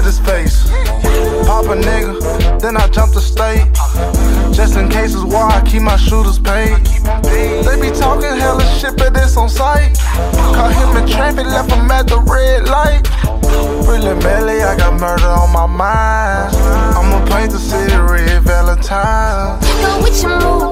case. Pop a nigga, then I jump the state. Just in case it's war, I keep my shooters paid. They be talking hella shit, but it's on sight. Caught him in traffic, left him at the red light. Really belly, I got murder on my mind. I'ma paint the city red Valentine. Go with your move,